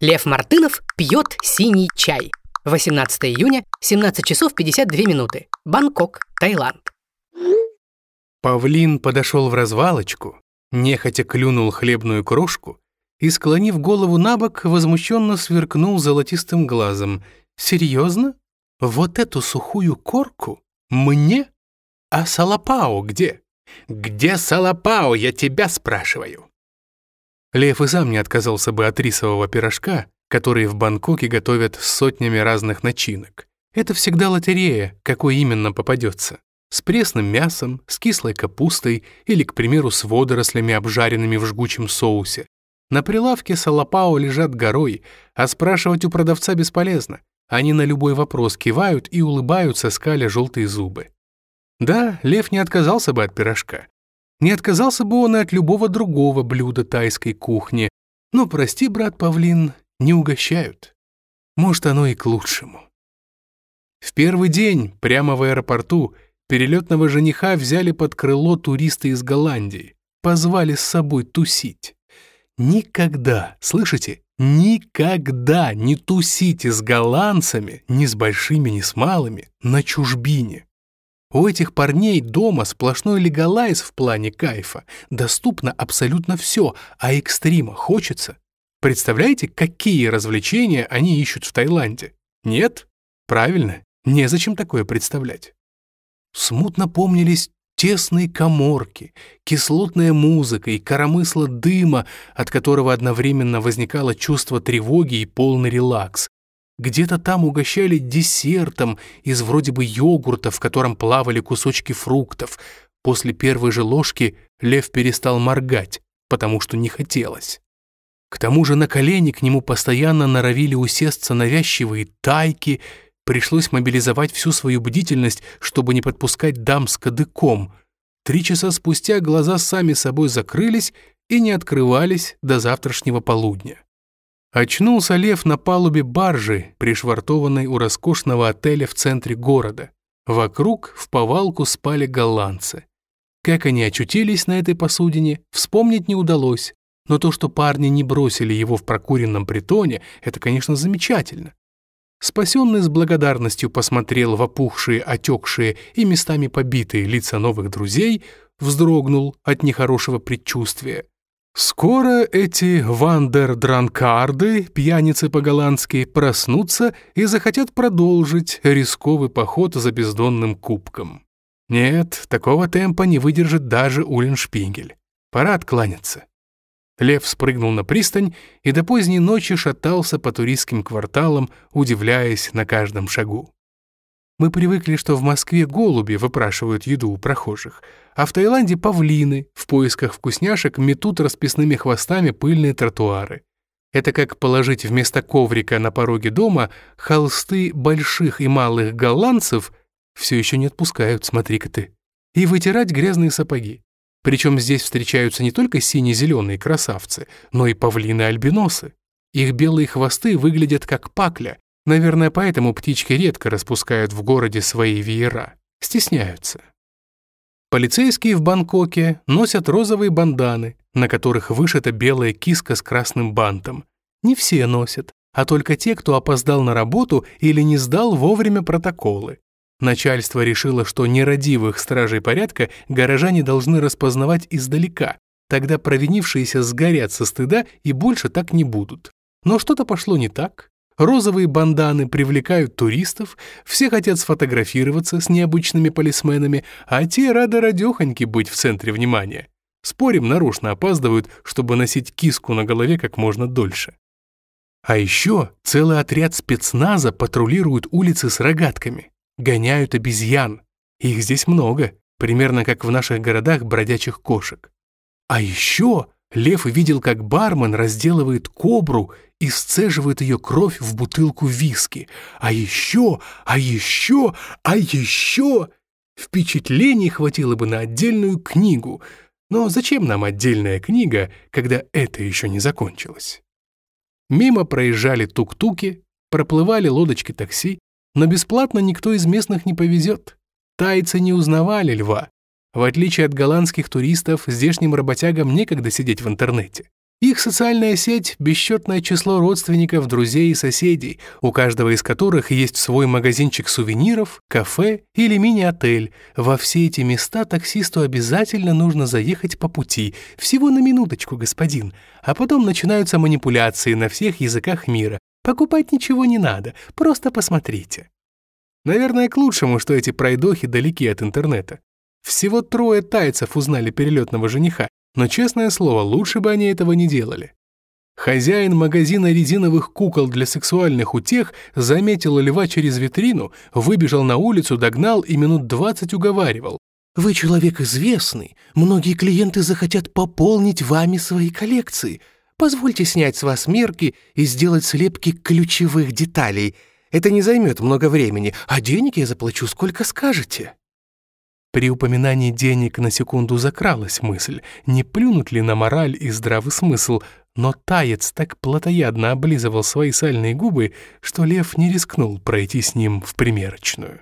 Лев Мартынов пьет синий чай. 18 июня, 17 часов 52 минуты. Бангкок, Таиланд. Павлин подошел в развалочку, нехотя клюнул хлебную крошку и, склонив голову на бок, возмущенно сверкнул золотистым глазом. «Серьезно? Вот эту сухую корку? Мне? А салапао где? Где салапао, я тебя спрашиваю?» Лев и сам не отказался бы от рисового пирожка, который в Бангкоке готовят с сотнями разных начинок. Это всегда лотерея, какой именно попадется. С пресным мясом, с кислой капустой или, к примеру, с водорослями, обжаренными в жгучем соусе. На прилавке салапао лежат горой, а спрашивать у продавца бесполезно. Они на любой вопрос кивают и улыбаются, скаля желтые зубы. Да, Лев не отказался бы от пирожка. Не отказался бы он и от любого другого блюда тайской кухни. Но, прости, брат Павлин, не угощают. Может, оно и к лучшему. В первый день, прямо в аэропорту, перелетного жениха взяли под крыло туристы из Голландии, позвали с собой тусить. Никогда, слышите, никогда не тусите с голландцами, ни с большими, ни с малыми, на чужбине. У этих парней дома сплошной легалайз в плане кайфа. Доступно абсолютно все, а экстрима хочется. Представляете, какие развлечения они ищут в Таиланде? Нет? Правильно, незачем такое представлять. Смутно помнились тесные коморки, кислотная музыка и коромысло дыма, от которого одновременно возникало чувство тревоги и полный релакс, где-то там угощали десертом из вроде бы йогурта, в котором плавали кусочки фруктов. После первой же ложки лев перестал моргать, потому что не хотелось. К тому же на колени к нему постоянно норовили усесться навязчивые тайки, пришлось мобилизовать всю свою бдительность, чтобы не подпускать дам с кадыком. Три часа спустя глаза сами собой закрылись и не открывались до завтрашнего полудня. Очнулся Лев на палубе баржи, пришвартованной у роскошного отеля в центре города. Вокруг в повалку спали голландцы. Как они очутились на этой посудине, вспомнить не удалось, но то, что парни не бросили его в прокуренном притоне, это, конечно, замечательно. Спасенный с благодарностью посмотрел в опухшие, отекшие и местами побитые лица новых друзей, вздрогнул от нехорошего предчувствия. Скоро эти вандердранкарды, пьяницы по-голландски, проснутся и захотят продолжить рисковый поход за бездонным кубком. Нет, такого темпа не выдержит даже Уллиншпигель. Пора откланяться. Лев спрыгнул на пристань и до поздней ночи шатался по туристским кварталам, удивляясь на каждом шагу. Мы привыкли, что в Москве голуби выпрашивают еду у прохожих, а в Таиланде павлины в поисках вкусняшек метут расписными хвостами пыльные тротуары. Это как положить вместо коврика на пороге дома холсты больших и малых голландцев, все еще не отпускают, смотри-ка ты, и вытирать грязные сапоги. Причем здесь встречаются не только сине-зеленые красавцы, но и павлины-альбиносы. Их белые хвосты выглядят как пакля, Наверное, поэтому птички редко распускают в городе свои веера. Стесняются. Полицейские в Бангкоке носят розовые банданы, на которых вышита белая киска с красным бантом. Не все носят, а только те, кто опоздал на работу или не сдал вовремя протоколы. Начальство решило, что нерадивых стражей порядка горожане должны распознавать издалека, тогда провинившиеся сгорят со стыда и больше так не будут. Но что-то пошло не так, Розовые банданы привлекают туристов, все хотят сфотографироваться с необычными полисменами, а те рады радехоньки быть в центре внимания. Спорим, нарочно опаздывают, чтобы носить киску на голове как можно дольше. А еще целый отряд спецназа патрулирует улицы с рогатками, гоняют обезьян. Их здесь много, примерно как в наших городах бродячих кошек. А еще Лев видел, как бармен разделывает кобру и сцеживает ее кровь в бутылку виски. А еще, а еще, а еще... Впечатлений хватило бы на отдельную книгу. Но зачем нам отдельная книга, когда это еще не закончилось? Мимо проезжали тук-туки, проплывали лодочки такси, но бесплатно никто из местных не повезет. Тайцы не узнавали льва, в отличие от голландских туристов, здешним работягам некогда сидеть в интернете. Их социальная сеть – бесчетное число родственников, друзей и соседей, у каждого из которых есть свой магазинчик сувениров, кафе или мини-отель. Во все эти места таксисту обязательно нужно заехать по пути, всего на минуточку, господин. А потом начинаются манипуляции на всех языках мира. Покупать ничего не надо, просто посмотрите. Наверное, к лучшему, что эти пройдохи далеки от интернета. Всего трое тайцев узнали перелетного жениха, но, честное слово, лучше бы они этого не делали. Хозяин магазина резиновых кукол для сексуальных утех заметил льва через витрину, выбежал на улицу, догнал и минут двадцать уговаривал. «Вы человек известный, многие клиенты захотят пополнить вами свои коллекции. Позвольте снять с вас мерки и сделать слепки ключевых деталей. Это не займет много времени, а денег я заплачу сколько скажете». При упоминании денег на секунду закралась мысль, не плюнуть ли на мораль и здравый смысл, но таец так плотоядно облизывал свои сальные губы, что лев не рискнул пройти с ним в примерочную.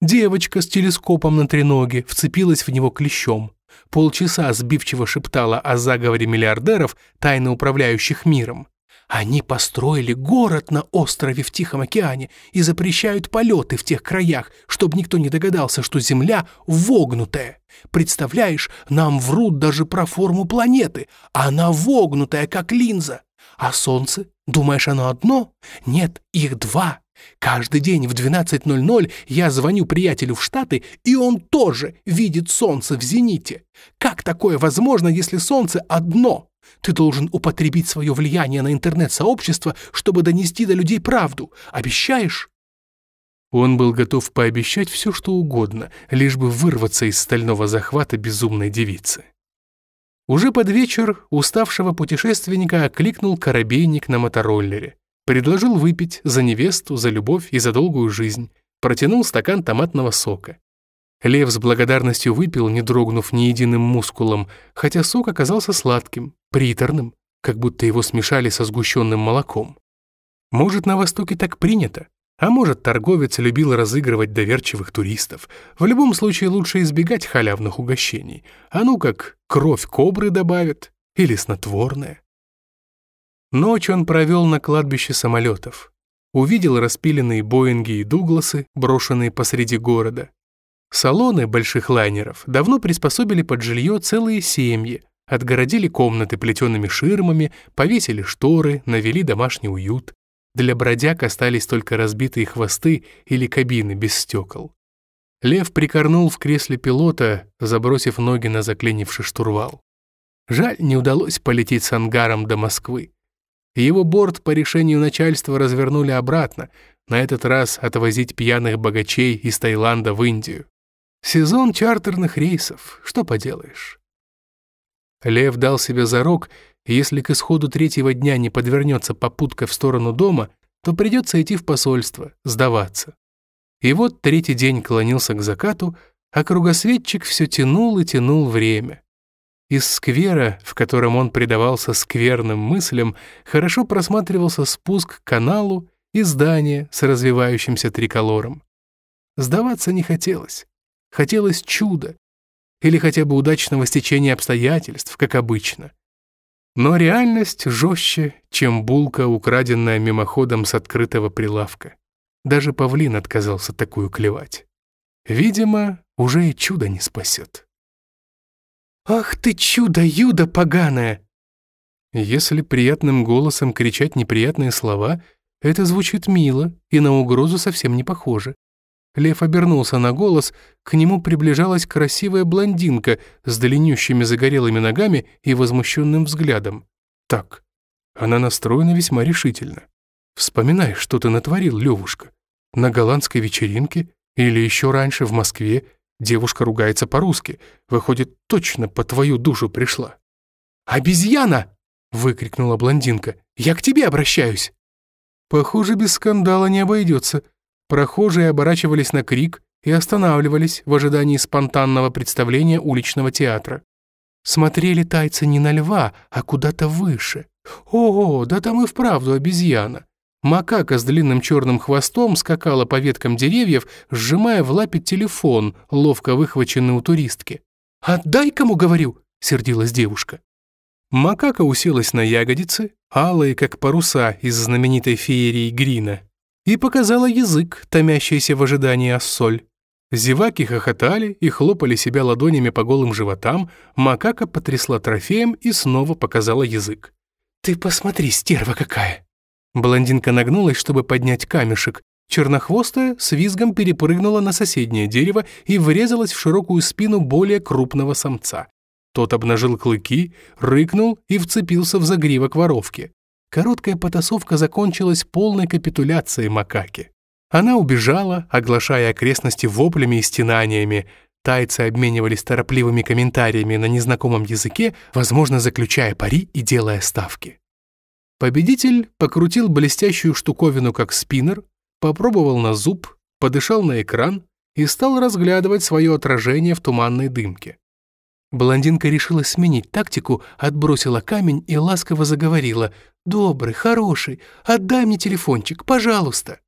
Девочка с телескопом на треноге вцепилась в него клещом. Полчаса сбивчиво шептала о заговоре миллиардеров, тайно управляющих миром. Они построили город на острове в Тихом океане и запрещают полеты в тех краях, чтобы никто не догадался, что Земля вогнутая. Представляешь, нам врут даже про форму планеты. Она вогнутая, как линза. А Солнце? Думаешь, оно одно? Нет, их два. Каждый день в 12.00 я звоню приятелю в Штаты, и он тоже видит Солнце в зените. Как такое возможно, если Солнце одно? Ты должен употребить свое влияние на интернет-сообщество, чтобы донести до людей правду. Обещаешь?» Он был готов пообещать все, что угодно, лишь бы вырваться из стального захвата безумной девицы. Уже под вечер уставшего путешественника окликнул корабейник на мотороллере. Предложил выпить за невесту, за любовь и за долгую жизнь. Протянул стакан томатного сока. Лев с благодарностью выпил, не дрогнув ни единым мускулом, хотя сок оказался сладким, приторным, как будто его смешали со сгущенным молоком. Может, на Востоке так принято, а может, торговец любил разыгрывать доверчивых туристов. В любом случае лучше избегать халявных угощений. А ну как кровь кобры добавят или снотворное. Ночь он провел на кладбище самолетов. Увидел распиленные Боинги и Дугласы, брошенные посреди города. Салоны больших лайнеров давно приспособили под жилье целые семьи, отгородили комнаты плетеными ширмами, повесили шторы, навели домашний уют. Для бродяг остались только разбитые хвосты или кабины без стекол. Лев прикорнул в кресле пилота, забросив ноги на заклинивший штурвал. Жаль, не удалось полететь с ангаром до Москвы. Его борт по решению начальства развернули обратно, на этот раз отвозить пьяных богачей из Таиланда в Индию. Сезон чартерных рейсов, что поделаешь. Лев дал себе зарок, если к исходу третьего дня не подвернется попутка в сторону дома, то придется идти в посольство, сдаваться. И вот третий день клонился к закату, а кругосветчик все тянул и тянул время. Из сквера, в котором он предавался скверным мыслям, хорошо просматривался спуск к каналу и здание с развивающимся триколором. Сдаваться не хотелось. Хотелось чуда. Или хотя бы удачного стечения обстоятельств, как обычно. Но реальность жестче, чем булка, украденная мимоходом с открытого прилавка. Даже павлин отказался такую клевать. Видимо, уже и чудо не спасет. «Ах ты чудо-юдо поганое!» Если приятным голосом кричать неприятные слова, это звучит мило и на угрозу совсем не похоже. Лев обернулся на голос, к нему приближалась красивая блондинка с длиннющими загорелыми ногами и возмущенным взглядом. Так, она настроена весьма решительно. Вспоминай, что ты натворил, Левушка. На голландской вечеринке или еще раньше в Москве девушка ругается по-русски. Выходит, точно по твою душу пришла. «Обезьяна!» — выкрикнула блондинка. «Я к тебе обращаюсь!» Похоже, без скандала не обойдется. Прохожие оборачивались на крик и останавливались в ожидании спонтанного представления уличного театра. Смотрели тайцы не на льва, а куда-то выше. Ого, да там и вправду обезьяна. Макака с длинным черным хвостом скакала по веткам деревьев, сжимая в лапе телефон, ловко выхваченный у туристки. «Отдай, кому говорю!» — сердилась девушка. Макака уселась на ягодицы, алые, как паруса из знаменитой феерии Грина, и показала язык, томящийся в ожидании ассоль. Зеваки хохотали и хлопали себя ладонями по голым животам, макака потрясла трофеем и снова показала язык. «Ты посмотри, стерва какая!» Блондинка нагнулась, чтобы поднять камешек. Чернохвостая с визгом перепрыгнула на соседнее дерево и врезалась в широкую спину более крупного самца. Тот обнажил клыки, рыкнул и вцепился в загривок воровки. Короткая потасовка закончилась полной капитуляцией макаки. Она убежала, оглашая окрестности воплями и стенаниями. Тайцы обменивались торопливыми комментариями на незнакомом языке, возможно, заключая пари и делая ставки. Победитель покрутил блестящую штуковину как спиннер, попробовал на зуб, подышал на экран и стал разглядывать свое отражение в туманной дымке. Блондинка решила сменить тактику, отбросила камень и ласково заговорила. «Добрый, хороший, отдай мне телефончик, пожалуйста».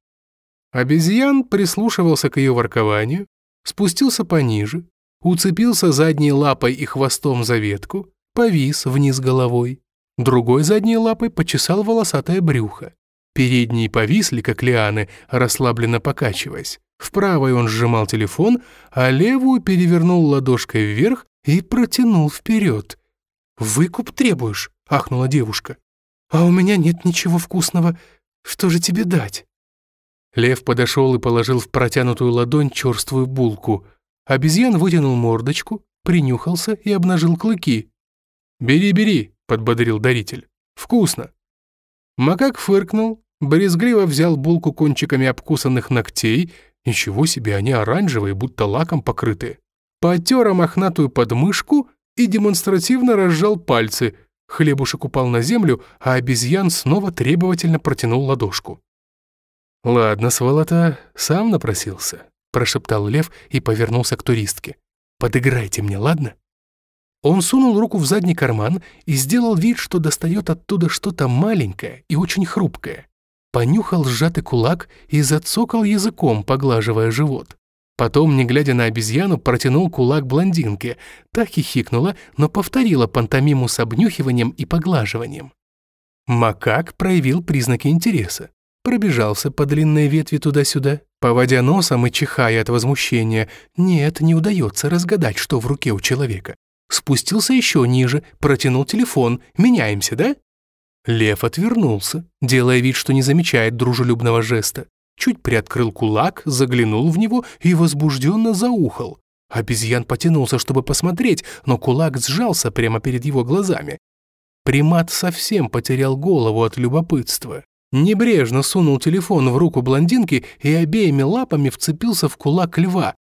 Обезьян прислушивался к ее воркованию, спустился пониже, уцепился задней лапой и хвостом за ветку, повис вниз головой. Другой задней лапой почесал волосатое брюхо. Передние повисли, как лианы, расслабленно покачиваясь. В правой он сжимал телефон, а левую перевернул ладошкой вверх и протянул вперед. «Выкуп требуешь?» — ахнула девушка. «А у меня нет ничего вкусного. Что же тебе дать?» Лев подошел и положил в протянутую ладонь черствую булку. Обезьян вытянул мордочку, принюхался и обнажил клыки. «Бери, бери», — подбодрил даритель. «Вкусно». Макак фыркнул, брезгливо взял булку кончиками обкусанных ногтей. Ничего себе, они оранжевые, будто лаком покрытые. Потер мохнатую подмышку и демонстративно разжал пальцы. Хлебушек упал на землю, а обезьян снова требовательно протянул ладошку. «Ладно, сволота, сам напросился», — прошептал Лев и повернулся к туристке. «Подыграйте мне, ладно?» Он сунул руку в задний карман и сделал вид, что достает оттуда что-то маленькое и очень хрупкое. Понюхал сжатый кулак и зацокал языком, поглаживая живот. Потом, не глядя на обезьяну, протянул кулак блондинке. Та хихикнула, но повторила пантомиму с обнюхиванием и поглаживанием. Макак проявил признаки интереса пробежался по длинной ветви туда-сюда, поводя носом и чихая от возмущения. Нет, не удается разгадать, что в руке у человека. Спустился еще ниже, протянул телефон. Меняемся, да? Лев отвернулся, делая вид, что не замечает дружелюбного жеста. Чуть приоткрыл кулак, заглянул в него и возбужденно заухал. Обезьян потянулся, чтобы посмотреть, но кулак сжался прямо перед его глазами. Примат совсем потерял голову от любопытства. Небрежно сунул телефон в руку блондинки и обеими лапами вцепился в кулак льва.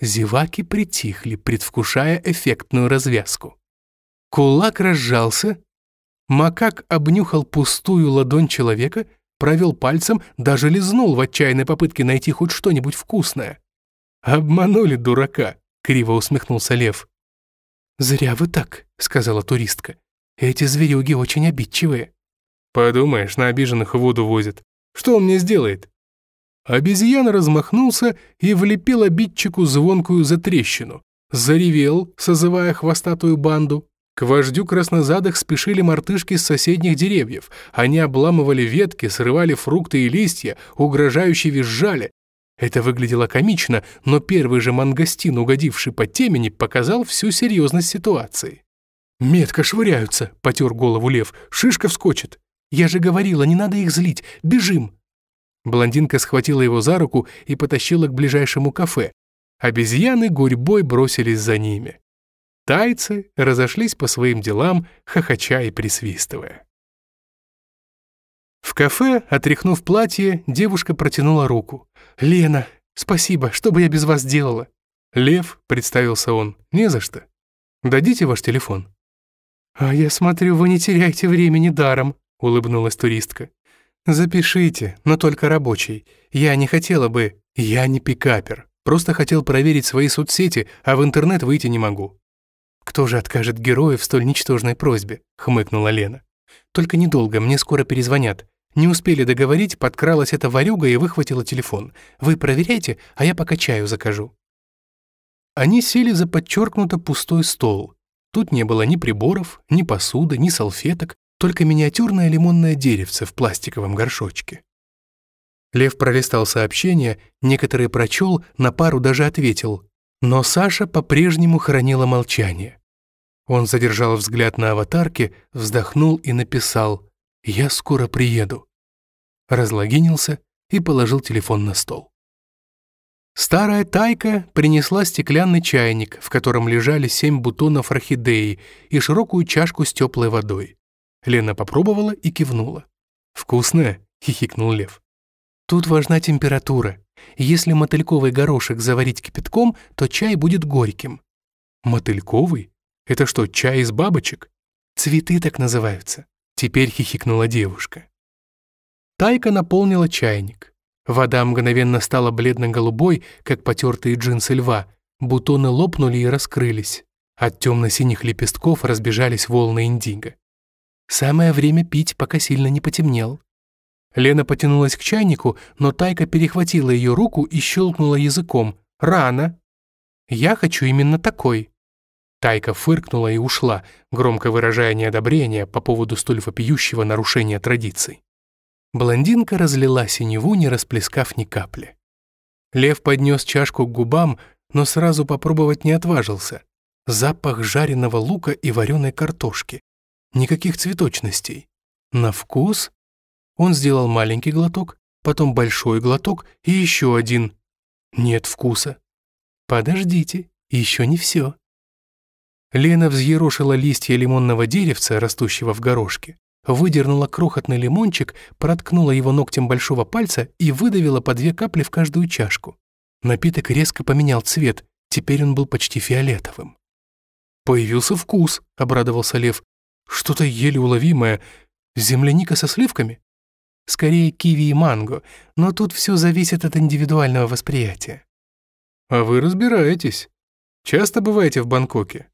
Зеваки притихли, предвкушая эффектную развязку. Кулак разжался. Макак обнюхал пустую ладонь человека, провел пальцем, даже лизнул в отчаянной попытке найти хоть что-нибудь вкусное. «Обманули дурака», — криво усмехнулся лев. «Зря вы так», — сказала туристка. «Эти зверюги очень обидчивые». Подумаешь, на обиженных воду возят. Что он мне сделает? Обезьяна размахнулся и влепил обидчику звонкую затрещину. Заревел, созывая хвостатую банду. К вождю краснозадых спешили мартышки с соседних деревьев. Они обламывали ветки, срывали фрукты и листья, угрожающе визжали. Это выглядело комично, но первый же мангостин, угодивший под темени, показал всю серьезность ситуации. «Метко швыряются», — потер голову лев, — «шишка вскочит». Я же говорила, не надо их злить. Бежим!» Блондинка схватила его за руку и потащила к ближайшему кафе. Обезьяны гурьбой бросились за ними. Тайцы разошлись по своим делам, хохоча и присвистывая. В кафе, отряхнув платье, девушка протянула руку. «Лена, спасибо, что бы я без вас делала?» «Лев», — представился он, — «не за что. Дадите ваш телефон?» «А я смотрю, вы не теряете времени даром», — улыбнулась туристка. «Запишите, но только рабочий. Я не хотела бы...» «Я не пикапер. Просто хотел проверить свои соцсети, а в интернет выйти не могу». «Кто же откажет герою в столь ничтожной просьбе?» — хмыкнула Лена. «Только недолго, мне скоро перезвонят. Не успели договорить, подкралась эта ворюга и выхватила телефон. Вы проверяйте, а я пока чаю закажу». Они сели за подчеркнуто пустой стол. Тут не было ни приборов, ни посуды, ни салфеток, только миниатюрное лимонное деревце в пластиковом горшочке. Лев пролистал сообщения, некоторые прочел, на пару даже ответил. Но Саша по-прежнему хранила молчание. Он задержал взгляд на аватарке, вздохнул и написал «Я скоро приеду». Разлогинился и положил телефон на стол. Старая тайка принесла стеклянный чайник, в котором лежали семь бутонов орхидеи и широкую чашку с теплой водой. Лена попробовала и кивнула. «Вкусная?» — хихикнул Лев. «Тут важна температура. Если мотыльковый горошек заварить кипятком, то чай будет горьким». «Мотыльковый? Это что, чай из бабочек?» «Цветы так называются», — теперь хихикнула девушка. Тайка наполнила чайник. Вода мгновенно стала бледно-голубой, как потертые джинсы льва. Бутоны лопнули и раскрылись. От темно-синих лепестков разбежались волны индиго. Самое время пить, пока сильно не потемнел. Лена потянулась к чайнику, но Тайка перехватила ее руку и щелкнула языком. «Рано!» «Я хочу именно такой!» Тайка фыркнула и ушла, громко выражая неодобрение по поводу столь вопиющего нарушения традиций. Блондинка разлила синеву, не расплескав ни капли. Лев поднес чашку к губам, но сразу попробовать не отважился. Запах жареного лука и вареной картошки. Никаких цветочностей. На вкус? Он сделал маленький глоток, потом большой глоток и еще один. Нет вкуса. Подождите, еще не все. Лена взъерошила листья лимонного деревца, растущего в горошке, выдернула крохотный лимончик, проткнула его ногтем большого пальца и выдавила по две капли в каждую чашку. Напиток резко поменял цвет, теперь он был почти фиолетовым. «Появился вкус», — обрадовался Лев. «Что-то еле уловимое. Земляника со сливками?» «Скорее киви и манго, но тут все зависит от индивидуального восприятия». «А вы разбираетесь. Часто бываете в Бангкоке?»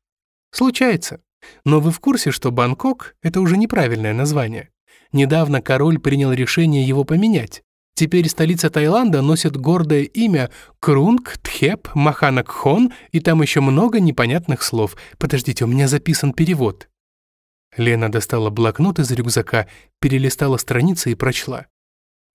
«Случается. Но вы в курсе, что Бангкок — это уже неправильное название? Недавно король принял решение его поменять. Теперь столица Таиланда носит гордое имя Крунг, Тхеп, Маханакхон, и там еще много непонятных слов. Подождите, у меня записан перевод. Лена достала блокнот из рюкзака, перелистала страницы и прочла.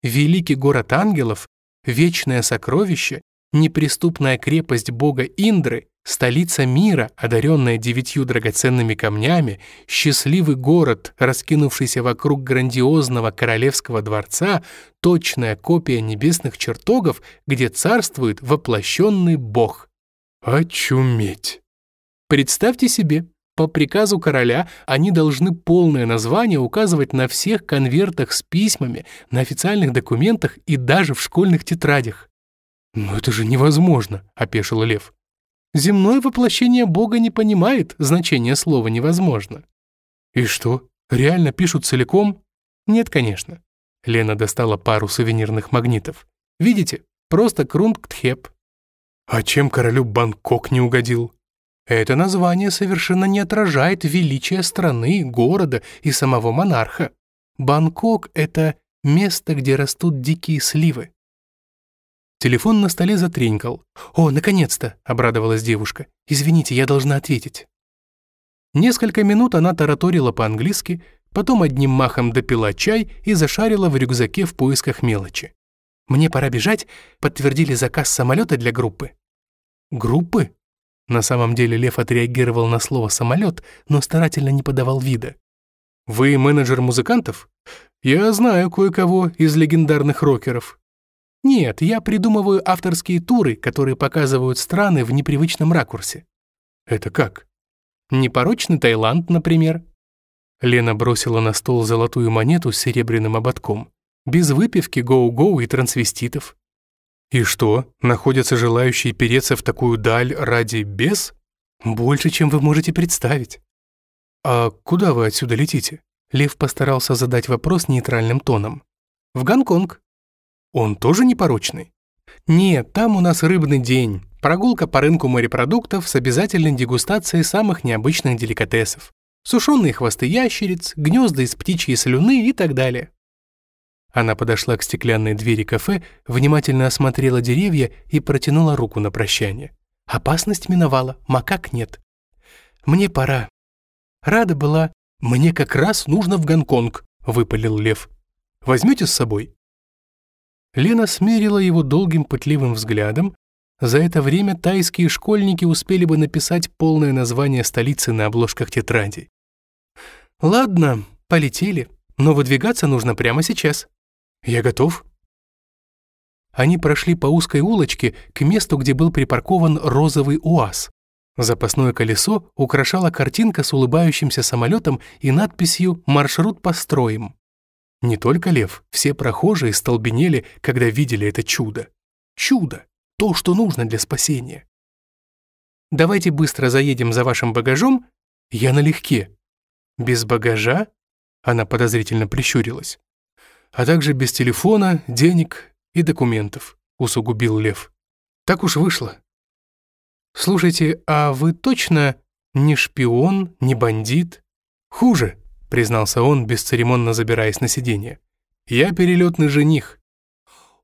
«Великий город ангелов, вечное сокровище, неприступная крепость бога Индры, Столица мира, одаренная девятью драгоценными камнями, счастливый город, раскинувшийся вокруг грандиозного королевского дворца, точная копия небесных чертогов, где царствует воплощенный бог. Очуметь! Представьте себе, по приказу короля они должны полное название указывать на всех конвертах с письмами, на официальных документах и даже в школьных тетрадях. «Но это же невозможно», — опешил Лев. Земное воплощение Бога не понимает значения слова «невозможно». И что, реально пишут целиком? Нет, конечно. Лена достала пару сувенирных магнитов. Видите, просто Крунгтхеп. А чем королю Бангкок не угодил? Это название совершенно не отражает величие страны, города и самого монарха. Бангкок — это место, где растут дикие сливы. Телефон на столе затренькал. «О, наконец-то!» — обрадовалась девушка. «Извините, я должна ответить». Несколько минут она тараторила по-английски, потом одним махом допила чай и зашарила в рюкзаке в поисках мелочи. «Мне пора бежать», — подтвердили заказ самолета для группы. «Группы?» На самом деле Лев отреагировал на слово «самолет», но старательно не подавал вида. «Вы менеджер музыкантов? Я знаю кое-кого из легендарных рокеров. Нет, я придумываю авторские туры, которые показывают страны в непривычном ракурсе. Это как? Непорочный Таиланд, например. Лена бросила на стол золотую монету с серебряным ободком. Без выпивки, гоу-гоу и трансвеститов. И что, находятся желающие переться в такую даль ради без? Больше, чем вы можете представить. А куда вы отсюда летите? Лев постарался задать вопрос нейтральным тоном. В Гонконг. Он тоже непорочный? Нет, там у нас рыбный день. Прогулка по рынку морепродуктов с обязательной дегустацией самых необычных деликатесов. Сушеные хвосты ящериц, гнезда из птичьей слюны и так далее. Она подошла к стеклянной двери кафе, внимательно осмотрела деревья и протянула руку на прощание. Опасность миновала, макак нет. Мне пора, Рада была. Мне как раз нужно в Гонконг, выпалил Лев. Возьмете с собой? Лена смерила его долгим пытливым взглядом. За это время тайские школьники успели бы написать полное название столицы на обложках тетрадей. «Ладно, полетели, но выдвигаться нужно прямо сейчас. Я готов». Они прошли по узкой улочке к месту, где был припаркован розовый УАЗ. Запасное колесо украшала картинка с улыбающимся самолетом и надписью «Маршрут построим». Не только Лев, все прохожие столбенели, когда видели это чудо. Чудо! То, что нужно для спасения. «Давайте быстро заедем за вашим багажом. Я налегке». «Без багажа?» Она подозрительно прищурилась. «А также без телефона, денег и документов», усугубил Лев. «Так уж вышло». «Слушайте, а вы точно не шпион, не бандит?» «Хуже», — признался он, бесцеремонно забираясь на сиденье. «Я перелетный жених».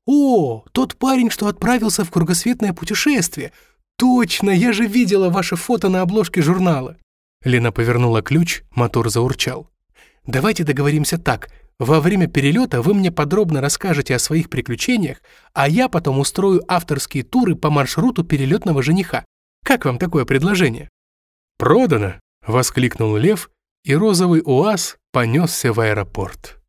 «О, тот парень, что отправился в кругосветное путешествие! Точно, я же видела ваше фото на обложке журнала!» Лена повернула ключ, мотор заурчал. «Давайте договоримся так. Во время перелета вы мне подробно расскажете о своих приключениях, а я потом устрою авторские туры по маршруту перелетного жениха. Как вам такое предложение?» «Продано!» — воскликнул Лев и розовый УАЗ понесся в аэропорт.